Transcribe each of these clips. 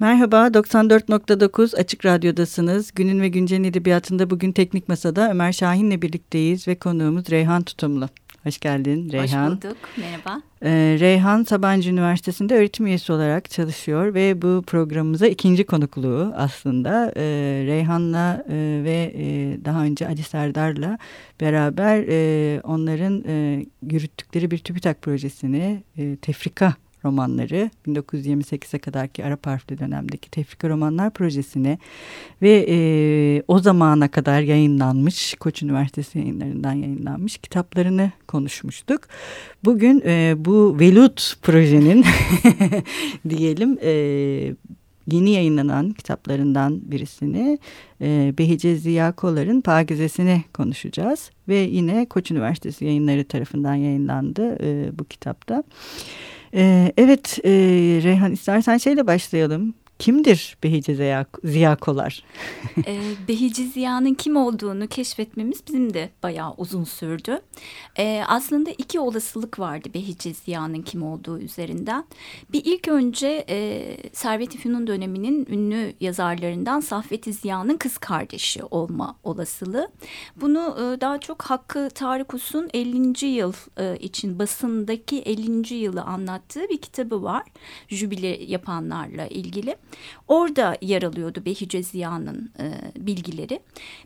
Merhaba, 94.9 Açık Radyo'dasınız. Günün ve Güncel'in edebiyatında bugün Teknik Masa'da Ömer Şahin'le birlikteyiz ve konuğumuz Reyhan Tutumlu. Hoş geldin Reyhan. Hoş bulduk, merhaba. Ee, Reyhan Sabancı Üniversitesi'nde öğretim üyesi olarak çalışıyor ve bu programımıza ikinci konukluğu aslında. Ee, Reyhan'la e, ve e, daha önce Ali Serdar'la beraber e, onların e, yürüttükleri bir TÜBİTAK projesini e, tefrika romanları 1928'e kadarki Arap harfli dönemdeki Tefrika Romanlar Projesi'ne ve e, o zamana kadar yayınlanmış Koç Üniversitesi yayınlarından yayınlanmış kitaplarını konuşmuştuk. Bugün e, bu Velut projenin diyelim e, yeni yayınlanan kitaplarından birisini e, Behice Ziya Kolar'ın Pagizesini konuşacağız. Ve yine Koç Üniversitesi yayınları tarafından yayınlandı e, bu kitapta. Ee, evet e, Reyhan istersen şeyle başlayalım. Kimdir Behice Ziya, Ziya Kolar? e, Behice Ziya'nın kim olduğunu keşfetmemiz bizim de bayağı uzun sürdü. E, aslında iki olasılık vardı Behice Ziya'nın kim olduğu üzerinden. Bir ilk önce e, Servet-i Fünun döneminin ünlü yazarlarından Saffet-i Ziya'nın kız kardeşi olma olasılığı. Bunu e, daha çok Hakkı Tarık Us'un 50. yıl e, için basındaki 50. yılı anlattığı bir kitabı var. Jübile yapanlarla ilgili. Orada yer alıyordu Behice Ziya'nın e, bilgileri.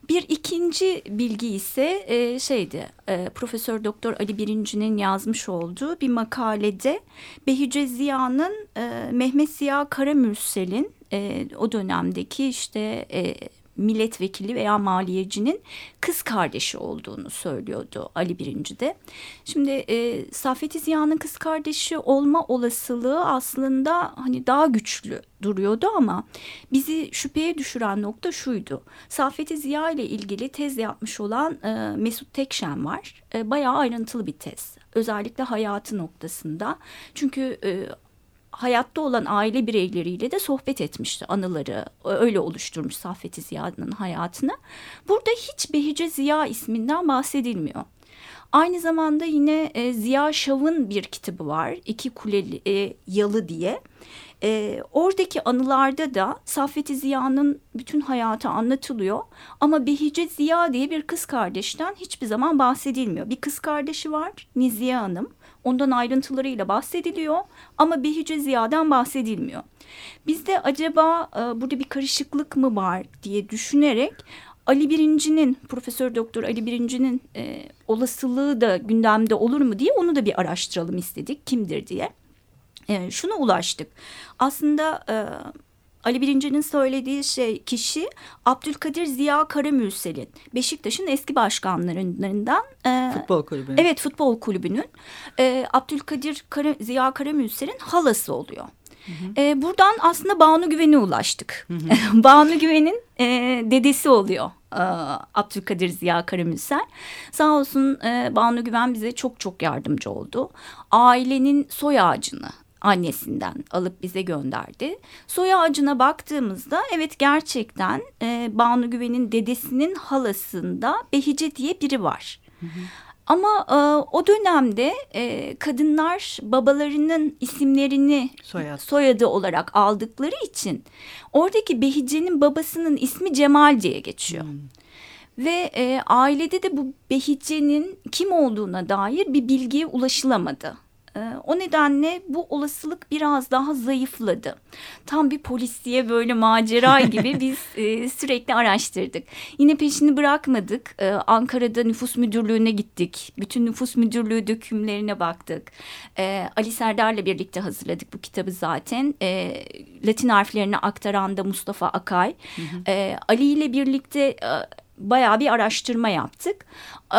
Bir ikinci bilgi ise e, şeydi e, Profesör Doktor Ali Birinci'nin yazmış olduğu bir makalede Behice Ziya'nın e, Mehmet Ziya Karamürsel'in e, o dönemdeki işte e, milletvekili veya maliyecinin kız kardeşi olduğunu söylüyordu Ali Birinci de. Şimdi e, Saffet Ziya'nın kız kardeşi olma olasılığı aslında hani daha güçlü duruyordu ama bizi şüpheye düşüren nokta şuydu. Saffet Ziya ile ilgili tez yapmış olan e, Mesut Tekşen var. E, bayağı ayrıntılı bir tez. Özellikle hayatı noktasında. Çünkü e, hayatta olan aile bireyleriyle de sohbet etmişti anıları öyle oluşturmuş Saffet Ziya'nın hayatını. Burada hiç Behice Ziya isminden bahsedilmiyor. Aynı zamanda yine e, Ziya Şav'ın bir kitabı var. İki Kuleli e, Yalı diye. E, oradaki anılarda da Saffet Ziya'nın bütün hayatı anlatılıyor. Ama Behice Ziya diye bir kız kardeşten hiçbir zaman bahsedilmiyor. Bir kız kardeşi var Niziye Hanım. Ondan ayrıntılarıyla bahsediliyor ama Behice Ziya'dan bahsedilmiyor. Bizde acaba e, burada bir karışıklık mı var diye düşünerek Ali Birinci'nin Profesör Doktor Ali Birinci'nin e, olasılığı da gündemde olur mu diye onu da bir araştıralım istedik kimdir diye. E, şuna ulaştık. Aslında e, Ali Birinci'nin söylediği şey kişi Abdülkadir Ziya Karamürsel'in Beşiktaş'ın eski başkanlarından. E, futbol kulübünün. Evet futbol kulübünün. E, Abdülkadir Kara, Ziya Karamürsel'in halası oluyor. Hı hı. E, buradan aslında Banu Güven'e ulaştık. Hı hı. Banu Güven'in e, dedesi oluyor e, Abdülkadir Ziya Karamürsel. Sağ olsun e, Banu Güven bize çok çok yardımcı oldu. Ailenin soy ağacını annesinden alıp bize gönderdi. Soy ağacına baktığımızda evet gerçekten e, Banu Güven'in dedesinin halasında Behice diye biri var. Hı hı. Ama e, o dönemde e, kadınlar babalarının isimlerini Soyad. soyadı olarak aldıkları için oradaki Behice'nin babasının ismi Cemal diye geçiyor. Hmm. Ve e, ailede de bu Behice'nin kim olduğuna dair bir bilgiye ulaşılamadı. Ee, o nedenle bu olasılık biraz daha zayıfladı. Tam bir polis diye böyle macera gibi biz e, sürekli araştırdık. Yine peşini bırakmadık. Ee, Ankara'da nüfus müdürlüğüne gittik. Bütün nüfus müdürlüğü dökümlerine baktık. Ee, Ali Serdar'la birlikte hazırladık bu kitabı zaten. Latin harflerini aktaran da Mustafa Akay. Hı hı. Ali ile birlikte e, bayağı bir araştırma yaptık. Ee,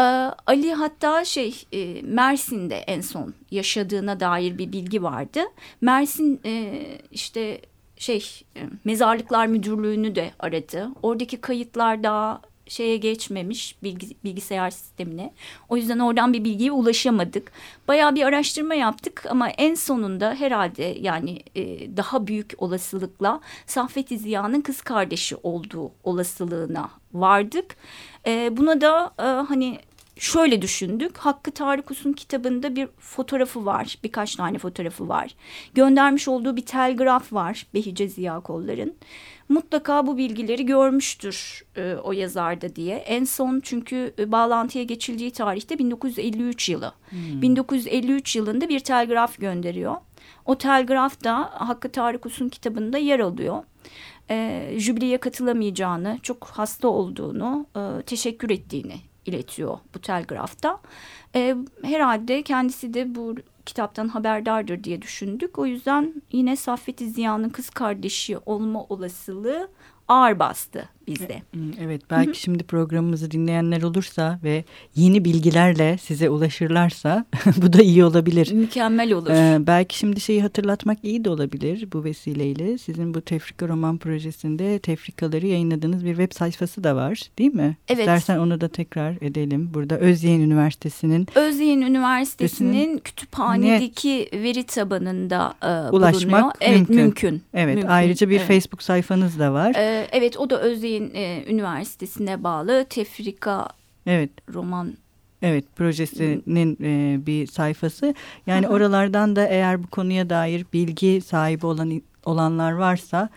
Ali hatta şey e, Mersin'de en son yaşadığına dair bir bilgi vardı. Mersin e, işte şey e, mezarlıklar müdürlüğünü de aradı. Oradaki kayıtlar daha şeye geçmemiş bilgi, bilgisayar sistemine. O yüzden oradan bir bilgiye ulaşamadık. Bayağı bir araştırma yaptık ama en sonunda herhalde yani e, daha büyük olasılıkla Saffet Ziya'nın kız kardeşi olduğu olasılığına vardık. E, buna da e, hani şöyle düşündük. Hakkı Tarık Us'un kitabında bir fotoğrafı var. Birkaç tane fotoğrafı var. Göndermiş olduğu bir telgraf var Behice Ziya Kollar'ın. Mutlaka bu bilgileri görmüştür e, o yazarda diye. En son çünkü e, bağlantıya geçildiği tarihte 1953 yılı. Hmm. 1953 yılında bir telgraf gönderiyor. O telgraf da Hakkı Tarık Us'un kitabında yer alıyor e, jübileye katılamayacağını, çok hasta olduğunu, e, teşekkür ettiğini iletiyor bu telgrafta. E, herhalde kendisi de bu kitaptan haberdardır diye düşündük. O yüzden yine Saffet Ziya'nın kız kardeşi olma olasılığı ağır bastı bizde. Evet belki Hı-hı. şimdi programımızı dinleyenler olursa ve yeni bilgilerle size ulaşırlarsa bu da iyi olabilir. Mükemmel olur. Ee, belki şimdi şeyi hatırlatmak iyi de olabilir bu vesileyle. Sizin bu Tefrika Roman Projesi'nde tefrikaları yayınladığınız bir web sayfası da var değil mi? Evet. İstersen onu da tekrar edelim. Burada Özyeğin Üniversitesi'nin Özyeğin Üniversitesi'nin kütüphanedeki veri tabanında e, ulaşmak bulunuyor. Evet mümkün. mümkün. Evet mümkün. ayrıca bir evet. Facebook sayfanız da var. Ee, evet o da Özyeğin Hüseyin e, Üniversitesi'ne bağlı Tefrika evet. roman Evet projesinin e, bir sayfası. Yani oralardan da eğer bu konuya dair bilgi sahibi olan olanlar varsa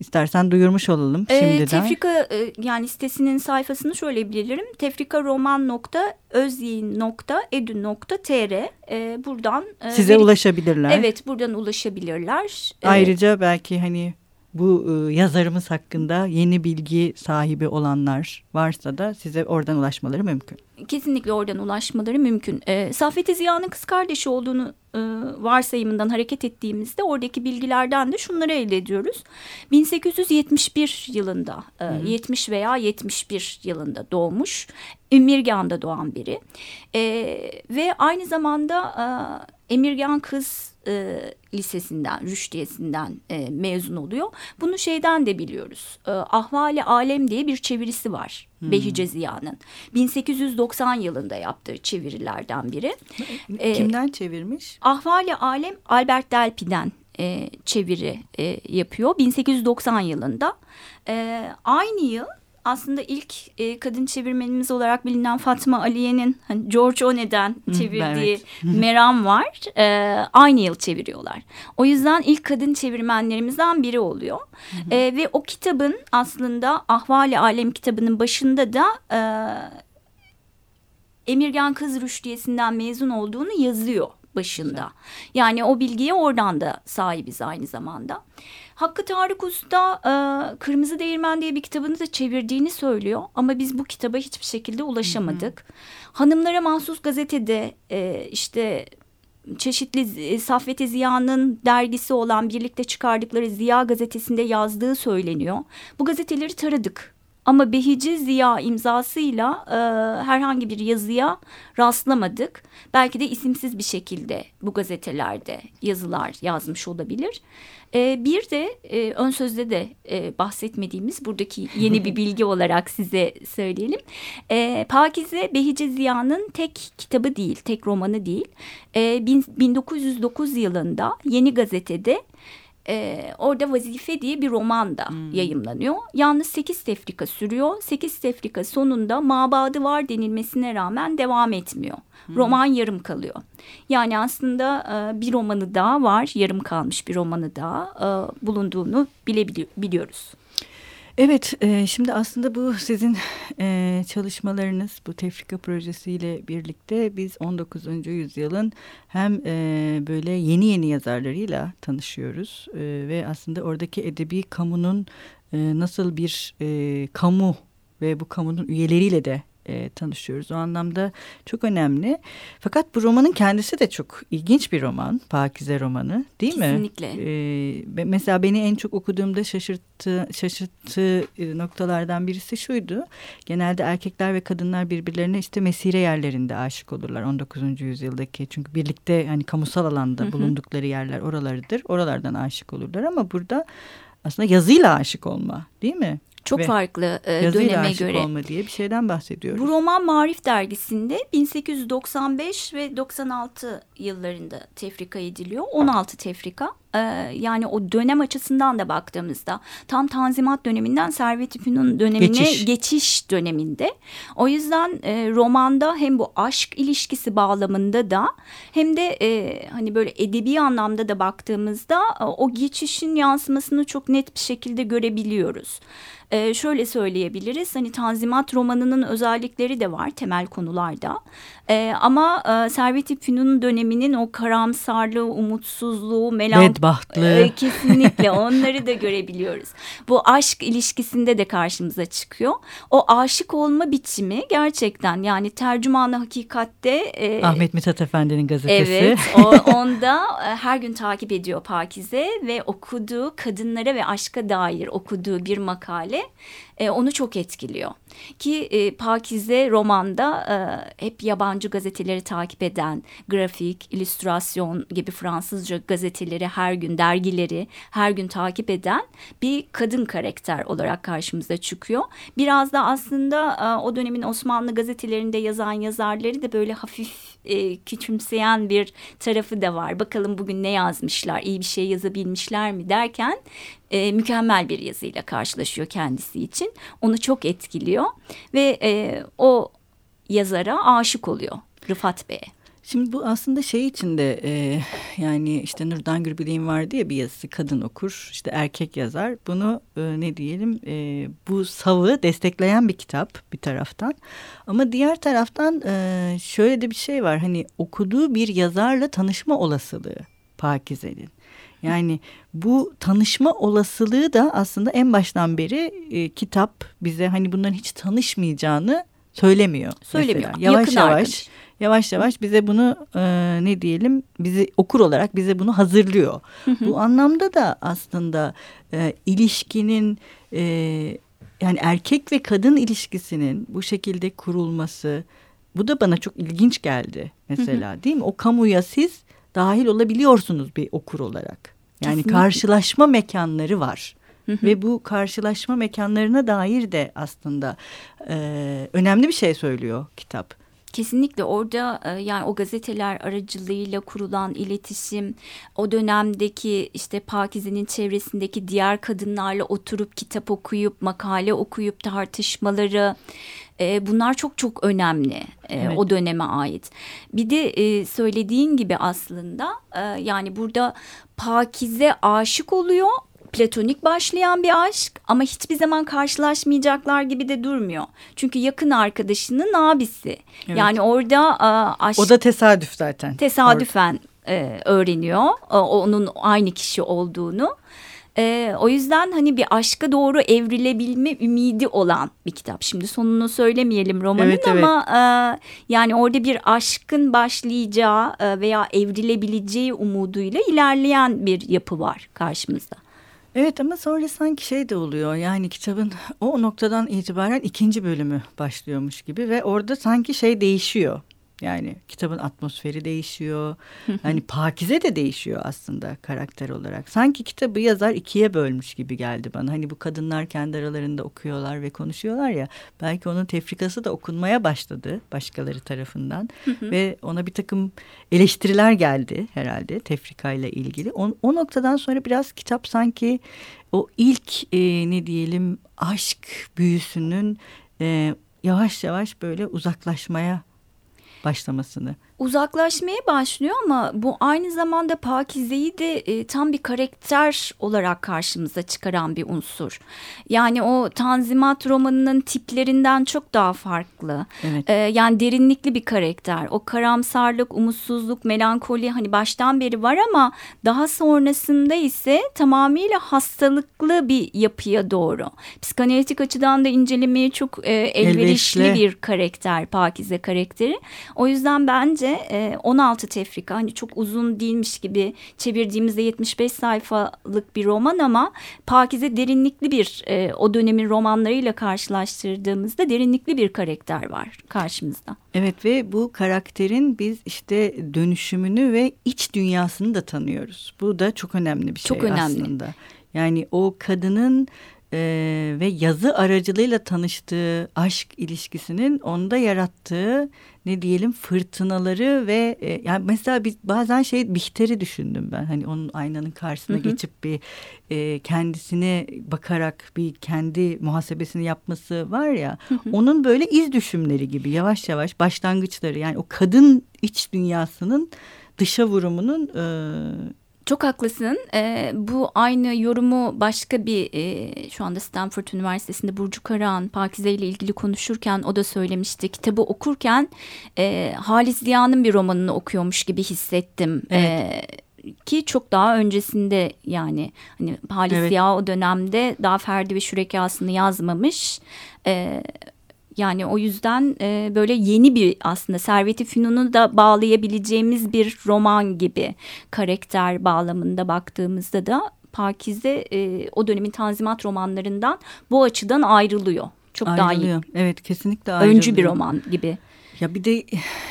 istersen duyurmuş olalım ee, şimdiden. Tefrika e, yani sitesinin sayfasını şöyle bilirim. tefrikaroman.özyin.edu.tr e, buradan e, size veri, ulaşabilirler. Evet buradan ulaşabilirler. Ayrıca ee, belki hani bu e, yazarımız hakkında yeni bilgi sahibi olanlar varsa da size oradan ulaşmaları mümkün. Kesinlikle oradan ulaşmaları mümkün. E, Saffet Ziya'nın kız kardeşi olduğunu e, varsayımından hareket ettiğimizde oradaki bilgilerden de şunları elde ediyoruz. 1871 yılında, e, 70 veya 71 yılında doğmuş. Ümirgan'da doğan biri. E, ve aynı zamanda e, Emirgan kız e, lisesinden, Rüştiyesi'nden e, mezun oluyor. Bunu şeyden de biliyoruz. E, Ahvali Alem diye bir çevirisi var hmm. Behice Ziya'nın. 1890 yılında yaptığı çevirilerden biri. E, Kimden e, çevirmiş? Ahvali Alem Albert Delpi'den e, çeviri e, yapıyor 1890 yılında. E, aynı yıl aslında ilk e, kadın çevirmenimiz olarak bilinen Fatma Aliye'nin hani George One'den çevirdiği evet. Meram var. E, aynı yıl çeviriyorlar. O yüzden ilk kadın çevirmenlerimizden biri oluyor. e, ve o kitabın aslında Ahvali Alem kitabının başında da e, Emirgan Kız Rüştiyesi'nden mezun olduğunu yazıyor başında. Yani o bilgiye oradan da sahibiz aynı zamanda. Hakkı Tarık Usta e, Kırmızı Değirmen diye bir kitabını da çevirdiğini söylüyor. Ama biz bu kitaba hiçbir şekilde ulaşamadık. Hı hı. Hanımlara mahsus gazetede e, işte çeşitli e, Saffet Ziya'nın dergisi olan birlikte çıkardıkları Ziya gazetesinde yazdığı söyleniyor. Bu gazeteleri taradık. Ama Behici Ziya imzasıyla e, herhangi bir yazıya rastlamadık. Belki de isimsiz bir şekilde bu gazetelerde yazılar yazmış olabilir. E, bir de e, ön sözde de e, bahsetmediğimiz buradaki yeni bir bilgi olarak size söyleyelim. E, Pakize Behice Ziya'nın tek kitabı değil, tek romanı değil. E, bin, 1909 yılında Yeni Gazete'de e, orada Vazife diye bir roman da hmm. yayımlanıyor. Yalnız sekiz tefrika sürüyor. Sekiz tefrika sonunda mabadı var denilmesine rağmen devam etmiyor. Hmm. Roman yarım kalıyor. Yani aslında e, bir romanı daha var, yarım kalmış bir romanı daha e, bulunduğunu bilebiliyoruz. Evet, e, şimdi aslında bu sizin e, çalışmalarınız, bu tefrika projesiyle birlikte biz 19. yüzyılın hem e, böyle yeni yeni yazarlarıyla tanışıyoruz e, ve aslında oradaki edebi kamunun e, nasıl bir e, kamu ve bu kamunun üyeleriyle de e, tanışıyoruz. O anlamda çok önemli. Fakat bu romanın kendisi de çok ilginç bir roman. Pakize romanı değil Kesinlikle. mi? Kesinlikle. E, mesela beni en çok okuduğumda şaşırttı, şaşırttığı e, noktalardan birisi şuydu. Genelde erkekler ve kadınlar birbirlerine işte mesire yerlerinde aşık olurlar 19. yüzyıldaki. Çünkü birlikte hani kamusal alanda hı hı. bulundukları yerler oralarıdır. Oralardan aşık olurlar ama burada aslında yazıyla aşık olma değil mi? Çok Ve farklı e, döneme göre. olma diye bir şeyden bahsediyoruz. Bu roman Marif dergisinde 1895 ve 96 yıllarında tefrika ediliyor. 16 tefrika. e, yani o dönem açısından da baktığımızda tam Tanzimat döneminden Servet-i Fünun dönemine geçiş. geçiş döneminde. O yüzden e, romanda hem bu aşk ilişkisi bağlamında da hem de e, hani böyle edebi anlamda da baktığımızda e, o geçişin yansımasını çok net bir şekilde görebiliyoruz e, şöyle söyleyebiliriz. Hani Tanzimat romanının özellikleri de var temel konularda. E, ama e, Servet-i Fünun döneminin o karamsarlığı, umutsuzluğu, melankolisi e, kesinlikle onları da görebiliyoruz. Bu aşk ilişkisinde de karşımıza çıkıyor. O aşık olma biçimi gerçekten yani tercümanı hakikatte e, Ahmet Mithat Efendi'nin gazetesi. Evet, o, onda e, her gün takip ediyor Pakize ve okuduğu kadınlara ve aşka dair okuduğu bir makale e, onu çok etkiliyor. Ki e, Pakize romanda e, hep yabancı gazeteleri takip eden, grafik, illüstrasyon gibi Fransızca gazeteleri her gün, dergileri her gün takip eden bir kadın karakter olarak karşımıza çıkıyor. Biraz da aslında e, o dönemin Osmanlı gazetelerinde yazan yazarları da böyle hafif e, küçümseyen bir tarafı da var. Bakalım bugün ne yazmışlar, iyi bir şey yazabilmişler mi derken e, mükemmel bir yazıyla karşılaşıyor kendisi için. Onu çok etkiliyor ve e, o yazara aşık oluyor Rıfat Bey'e. Şimdi bu aslında şey içinde e, yani işte Nurdan Gürbilek'in vardı ya bir yazısı kadın okur işte erkek yazar bunu e, ne diyelim e, bu savı destekleyen bir kitap bir taraftan ama diğer taraftan e, şöyle de bir şey var hani okuduğu bir yazarla tanışma olasılığı Pakize'nin. Yani bu tanışma olasılığı da aslında en baştan beri e, kitap bize hani bunların hiç tanışmayacağını söylemiyor. Söylemiyor. Mesela. Yavaş Yakın yavaş arkadaş. yavaş yavaş bize bunu e, ne diyelim bizi okur olarak bize bunu hazırlıyor. Bu anlamda da aslında e, ilişkinin e, yani erkek ve kadın ilişkisinin bu şekilde kurulması bu da bana çok ilginç geldi mesela değil mi? O kamuya siz dahil olabiliyorsunuz bir okur olarak. Yani Kesinlikle. karşılaşma mekanları var. Ve bu karşılaşma mekanlarına dair de aslında e, önemli bir şey söylüyor kitap. Kesinlikle orada e, yani o gazeteler aracılığıyla kurulan iletişim, o dönemdeki işte Pakize'nin çevresindeki diğer kadınlarla oturup kitap okuyup, makale okuyup tartışmaları e, bunlar çok çok önemli e, evet. o döneme ait. Bir de e, söylediğin gibi aslında e, yani burada Pakize aşık oluyor platonik başlayan bir aşk ama hiçbir zaman karşılaşmayacaklar gibi de durmuyor. Çünkü yakın arkadaşının abisi. Evet. Yani orada aşk... O da tesadüf zaten. Tesadüfen e, öğreniyor e, onun aynı kişi olduğunu. E, o yüzden hani bir aşka doğru evrilebilme ümidi olan bir kitap. Şimdi sonunu söylemeyelim romanın evet, ama evet. E, yani orada bir aşkın başlayacağı e, veya evrilebileceği umuduyla ilerleyen bir yapı var karşımızda. Evet ama sonra sanki şey de oluyor yani kitabın o noktadan itibaren ikinci bölümü başlıyormuş gibi ve orada sanki şey değişiyor. Yani kitabın atmosferi değişiyor. hani Pakize de değişiyor aslında karakter olarak. Sanki kitabı yazar ikiye bölmüş gibi geldi bana. Hani bu kadınlar kendi aralarında okuyorlar ve konuşuyorlar ya. Belki onun tefrikası da okunmaya başladı başkaları tarafından. ve ona bir takım eleştiriler geldi herhalde tefrikayla ilgili. O, o noktadan sonra biraz kitap sanki o ilk e, ne diyelim aşk büyüsünün e, yavaş yavaş böyle uzaklaşmaya başlamasını uzaklaşmaya başlıyor ama bu aynı zamanda Pakize'yi de e, tam bir karakter olarak karşımıza çıkaran bir unsur. Yani o Tanzimat romanının tiplerinden çok daha farklı. Evet. E, yani derinlikli bir karakter. O karamsarlık, umutsuzluk, melankoli hani baştan beri var ama daha sonrasında ise tamamıyla hastalıklı bir yapıya doğru. Psikanalitik açıdan da incelemeye çok e, elverişli, elverişli bir karakter Pakize karakteri. O yüzden bence e, 16 tefrika hani çok uzun değilmiş gibi çevirdiğimizde 75 sayfalık bir roman ama Pakize derinlikli bir e, o dönemin romanlarıyla karşılaştırdığımızda derinlikli bir karakter var karşımızda. Evet ve bu karakterin biz işte dönüşümünü ve iç dünyasını da tanıyoruz. Bu da çok önemli bir şey çok önemli. aslında. Yani o kadının e, ve yazı aracılığıyla tanıştığı aşk ilişkisinin onda yarattığı ne diyelim fırtınaları ve e, yani mesela bir, bazen şey Bihter'i düşündüm ben hani onun aynanın karşısına hı hı. geçip bir e, kendisine bakarak bir kendi muhasebesini yapması var ya hı hı. onun böyle iz düşümleri gibi yavaş yavaş başlangıçları yani o kadın iç dünyasının dışa vurumunun e, çok haklısın. Ee, bu aynı yorumu başka bir e, şu anda Stanford Üniversitesi'nde Burcu Karahan Pakize ile ilgili konuşurken o da söylemişti. Kitabı okurken e, Halis Ziya'nın bir romanını okuyormuş gibi hissettim. Evet. E, ki çok daha öncesinde yani hani Halis evet. Ziya o dönemde daha Ferdi ve Şürekasını yazmamış. E, yani o yüzden e, böyle yeni bir aslında Servet-i Fünun'u da bağlayabileceğimiz bir roman gibi karakter bağlamında baktığımızda da Pakize e, o dönemin Tanzimat romanlarından bu açıdan ayrılıyor. Çok ayrılıyor. daha iyi. Evet kesinlikle ayrılıyor. Öncü bir roman gibi. Ya bir de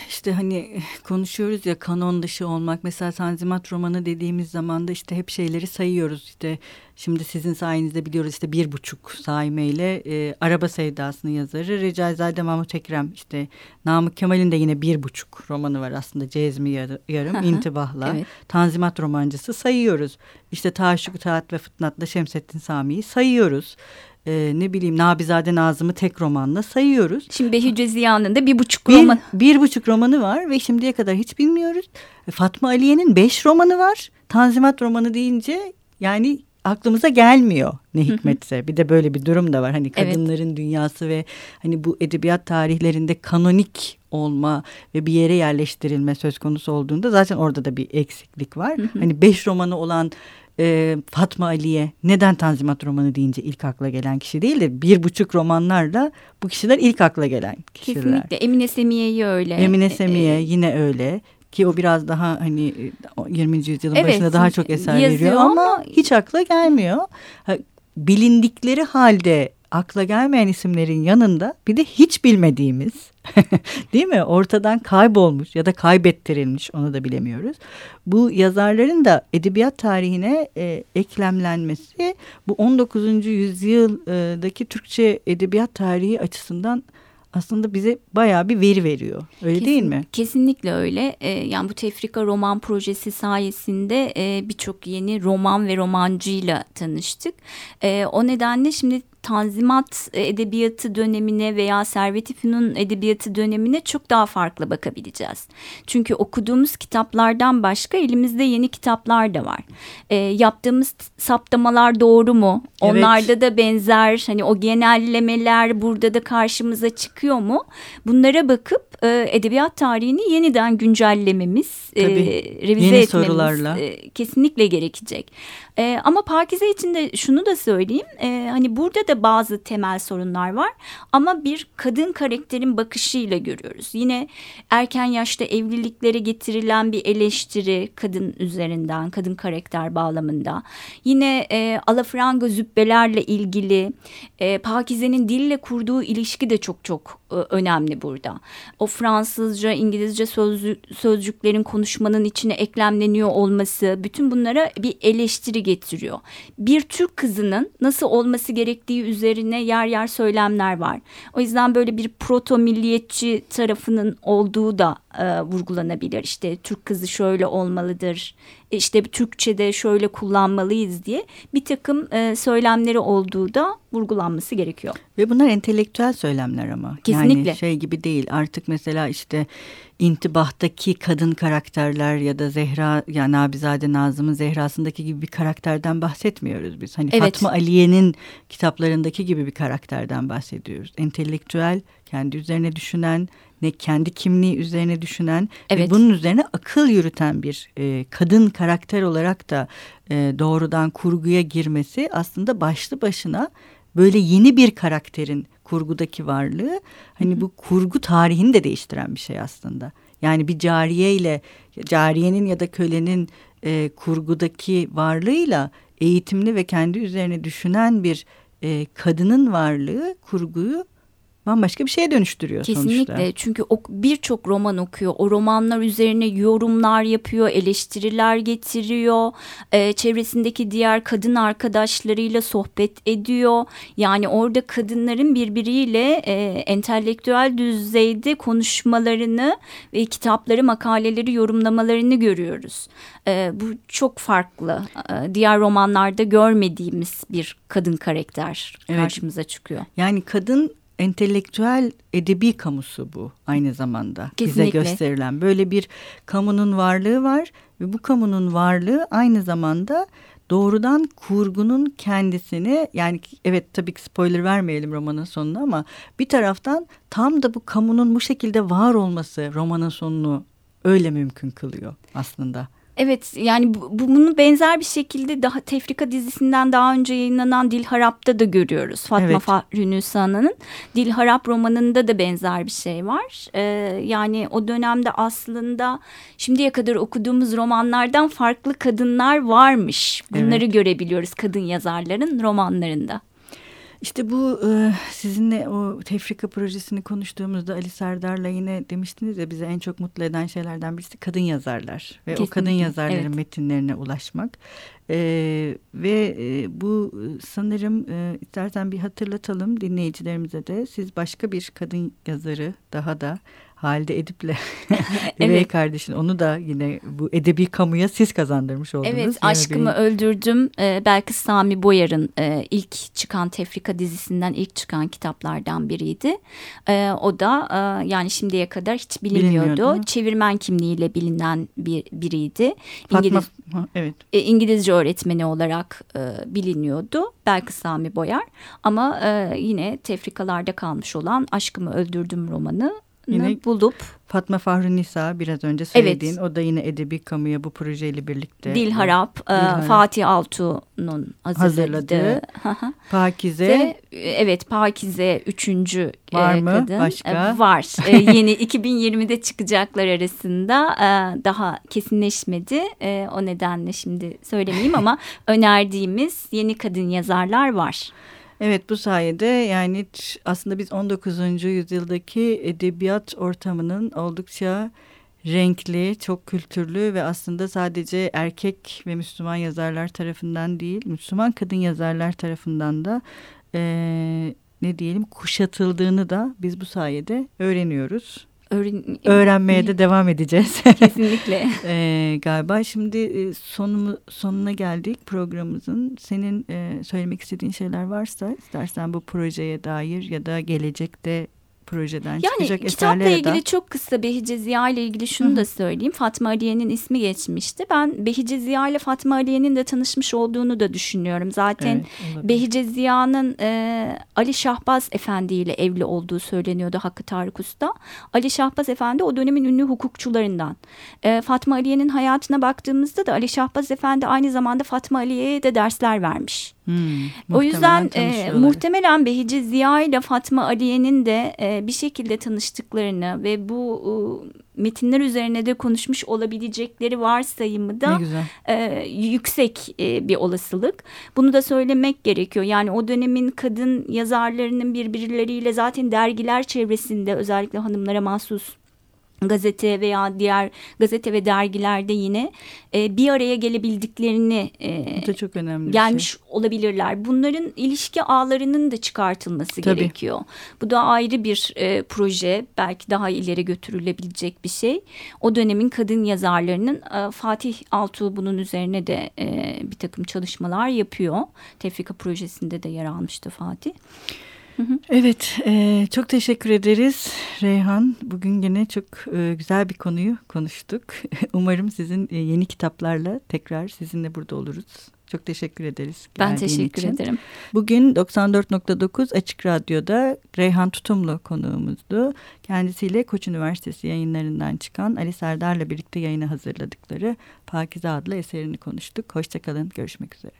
işte hani konuşuyoruz ya kanon dışı olmak. Mesela Tanzimat romanı dediğimiz zaman da işte hep şeyleri sayıyoruz. İşte şimdi sizin sayenizde biliyoruz işte bir buçuk saimeyle e, Araba Sevdası'nın yazarı Recaizade Mahmut Ekrem. işte Namık Kemal'in de yine bir buçuk romanı var aslında Cezmi Yarım, İntibahla. Evet. Tanzimat romancısı sayıyoruz. İşte Taşuk Taat ve Fıtnat'la Şemsettin Sami'yi sayıyoruz e, ne bileyim Nabizade Nazım'ı tek romanla sayıyoruz. Şimdi Behice Ziya'nın da bir buçuk bir, roman. Bir buçuk romanı var ve şimdiye kadar hiç bilmiyoruz. E, Fatma Aliye'nin beş romanı var. Tanzimat romanı deyince yani aklımıza gelmiyor ne hikmetse. bir de böyle bir durum da var. Hani kadınların evet. dünyası ve hani bu edebiyat tarihlerinde kanonik olma ve bir yere yerleştirilme söz konusu olduğunda zaten orada da bir eksiklik var. Hani beş romanı olan e, Fatma Ali'ye neden Tanzimat romanı deyince ilk akla gelen kişi değil de bir buçuk romanlarla bu kişiler ilk akla gelen kişiler. Kesinlikle Emine Semiye'yi öyle. Emine e, Semiye ee, yine öyle ki o biraz daha hani 20. yüzyılın evet, başında daha çok eser veriyor ama, ama hiç akla gelmiyor. Bilindikleri halde akla gelmeyen isimlerin yanında bir de hiç bilmediğimiz değil mi ortadan kaybolmuş ya da kaybettirilmiş onu da bilemiyoruz. Bu yazarların da edebiyat tarihine e, eklemlenmesi bu 19. yüzyıldaki Türkçe edebiyat tarihi açısından aslında bize bayağı bir veri veriyor. Öyle Kesin, değil mi? Kesinlikle öyle. Ee, yani bu Tefrika Roman Projesi sayesinde e, birçok yeni roman ve romancıyla tanıştık. E, o nedenle şimdi Tanzimat edebiyatı dönemine veya Servet-i Fünun edebiyatı dönemine çok daha farklı bakabileceğiz. Çünkü okuduğumuz kitaplardan başka elimizde yeni kitaplar da var. E, yaptığımız saptamalar doğru mu? Evet. Onlarda da benzer hani o genellemeler burada da karşımıza çıkıyor mu? Bunlara bakıp e, edebiyat tarihini yeniden güncellememiz, e, revize Yeni etmemiz sorularla. E, kesinlikle gerekecek. E, ama Pakize için de şunu da söyleyeyim. E, hani burada da bazı temel sorunlar var. Ama bir kadın karakterin bakışıyla görüyoruz. Yine erken yaşta evliliklere getirilen bir eleştiri kadın üzerinden, kadın karakter bağlamında. Yine e, alafranga zübbelerle ilgili e, Pakize'nin dille kurduğu ilişki de çok çok önemli burada. O Fransızca, İngilizce sözcü, sözcüklerin konuşmanın içine eklemleniyor olması bütün bunlara bir eleştiri getiriyor. Bir Türk kızının nasıl olması gerektiği üzerine yer yer söylemler var. O yüzden böyle bir proto milliyetçi tarafının olduğu da e, vurgulanabilir. İşte Türk kızı şöyle olmalıdır, işte Türkçe'de şöyle kullanmalıyız diye bir takım e, söylemleri olduğu da vurgulanması gerekiyor. Ve bunlar entelektüel söylemler ama. Kesinlikle. Yani şey gibi değil artık mesela işte intibahtaki kadın karakterler ya da Zehra yani Nabizade Nazım'ın Zehra'sındaki gibi bir karakterden bahsetmiyoruz biz. Hani evet. Fatma Aliye'nin kitaplarındaki gibi bir karakterden bahsediyoruz. Entelektüel, kendi üzerine düşünen, ne kendi kimliği üzerine düşünen evet. ve bunun üzerine akıl yürüten bir e, kadın karakter olarak da e, doğrudan kurguya girmesi aslında başlı başına böyle yeni bir karakterin kurgudaki varlığı hani bu kurgu tarihini de değiştiren bir şey aslında. Yani bir cariye ile cariyenin ya da kölenin e, kurgudaki varlığıyla eğitimli ve kendi üzerine düşünen bir e, kadının varlığı kurguyu bambaşka bir şeye dönüştürüyor Kesinlikle. sonuçta. Kesinlikle çünkü birçok roman okuyor. O romanlar üzerine yorumlar yapıyor, eleştiriler getiriyor. Ee, çevresindeki diğer kadın arkadaşlarıyla sohbet ediyor. Yani orada kadınların birbiriyle e, entelektüel düzeyde konuşmalarını ve kitapları, makaleleri yorumlamalarını görüyoruz. E, bu çok farklı. E, diğer romanlarda görmediğimiz bir kadın karakter evet. karşımıza çıkıyor. Yani kadın entelektüel edebi kamusu bu aynı zamanda Kesinlikle. bize gösterilen. Böyle bir kamunun varlığı var ve bu kamunun varlığı aynı zamanda doğrudan kurgunun kendisini yani evet tabii ki spoiler vermeyelim romanın sonuna ama bir taraftan tam da bu kamunun bu şekilde var olması romanın sonunu öyle mümkün kılıyor aslında. Evet yani bu, bunu benzer bir şekilde daha Tefrika dizisinden daha önce yayınlanan Dil Harap'ta da görüyoruz. Fatma evet. Fahri Nüsana'nın Dil Harap romanında da benzer bir şey var. Ee, yani o dönemde aslında şimdiye kadar okuduğumuz romanlardan farklı kadınlar varmış. Bunları evet. görebiliyoruz kadın yazarların romanlarında. İşte bu e, sizinle o tefrika projesini konuştuğumuzda Ali Serdar'la yine demiştiniz ya bize en çok mutlu eden şeylerden birisi kadın yazarlar ve Kesinlikle. o kadın yazarların evet. metinlerine ulaşmak. Ee, ve e, bu sanırım e, istersen bir hatırlatalım dinleyicilerimize de siz başka bir kadın yazarı daha da Halide Edip'le evet. kardeşin onu da yine bu edebi kamuya siz kazandırmış oldunuz. Evet Aşkımı bir... Öldürdüm ee, belki Sami Boyar'ın e, ilk çıkan Tefrika dizisinden ilk çıkan kitaplardan biriydi. E, o da e, yani şimdiye kadar hiç bilinmiyordu. Çevirmen kimliğiyle bilinen bir biriydi. Fatma, İngiliz, ha, evet. E, İngilizce öğretmeni olarak e, biliniyordu. Belki Sami Boyar ama e, yine tefrikalarda kalmış olan Aşkımı Öldürdüm romanı yine bulup Fatma Fahri Nisa biraz önce söylediğin evet. o da yine edebi kamuya bu projeyle birlikte Dil Harap, Dil Harap. Fatih Altuğ'un hazırladığı Pakize Ve, evet Pakize üçüncü var e, mı kadın. başka e, var e, yeni 2020'de çıkacaklar arasında e, daha kesinleşmedi e, o nedenle şimdi söylemeyeyim ama önerdiğimiz yeni kadın yazarlar var. Evet bu sayede yani aslında biz 19. yüzyıldaki edebiyat ortamının oldukça renkli, çok kültürlü ve aslında sadece erkek ve Müslüman yazarlar tarafından değil, Müslüman kadın yazarlar tarafından da e, ne diyelim kuşatıldığını da biz bu sayede öğreniyoruz. Öğren Öğrenmeye de devam edeceğiz. Kesinlikle. ee, galiba şimdi e, sonumu, sonuna geldik programımızın. Senin e, söylemek istediğin şeyler varsa istersen bu projeye dair ya da gelecekte projeden yani, çıkacak eserlere kitapla ilgili çok kısa Behice Ziya ile ilgili şunu Hı -hı. da söyleyeyim. Fatma Aliye'nin ismi geçmişti. Ben Behice Ziya ile Fatma Aliye'nin de tanışmış olduğunu da düşünüyorum. Zaten evet, Behice Ziya'nın e, Ali Şahbaz Efendi ile evli olduğu söyleniyordu Hakkı Tarık Usta. Ali Şahbaz Efendi o dönemin ünlü hukukçularından. E, Fatma Aliye'nin hayatına baktığımızda da Ali Şahbaz Efendi aynı zamanda Fatma Aliye'ye de dersler vermiş. Hmm, o yüzden e, muhtemelen Behici Ziya ile Fatma Aliye'nin de e, bir şekilde tanıştıklarını ve bu e, metinler üzerine de konuşmuş olabilecekleri varsayımı da e, yüksek e, bir olasılık. Bunu da söylemek gerekiyor. Yani o dönemin kadın yazarlarının birbirleriyle zaten dergiler çevresinde özellikle hanımlara mahsus gazete veya diğer gazete ve dergilerde yine e, bir araya gelebildiklerini e, da çok önemli gelmiş şey. olabilirler. Bunların ilişki ağlarının da çıkartılması Tabii. gerekiyor. Bu da ayrı bir e, proje, belki daha ileri götürülebilecek bir şey. O dönemin kadın yazarlarının e, Fatih Altuğ bunun üzerine de e, bir takım çalışmalar yapıyor. Tefrika projesinde de yer almıştı Fatih. Evet, e, çok teşekkür ederiz Reyhan. Bugün yine çok e, güzel bir konuyu konuştuk. Umarım sizin e, yeni kitaplarla tekrar sizinle burada oluruz. Çok teşekkür ederiz. Ben teşekkür için. ederim. Bugün 94.9 Açık Radyo'da Reyhan Tutumlu konuğumuzdu. Kendisiyle Koç Üniversitesi yayınlarından çıkan Ali Serdar'la birlikte yayını hazırladıkları Pakize adlı eserini konuştuk. Hoşçakalın, görüşmek üzere.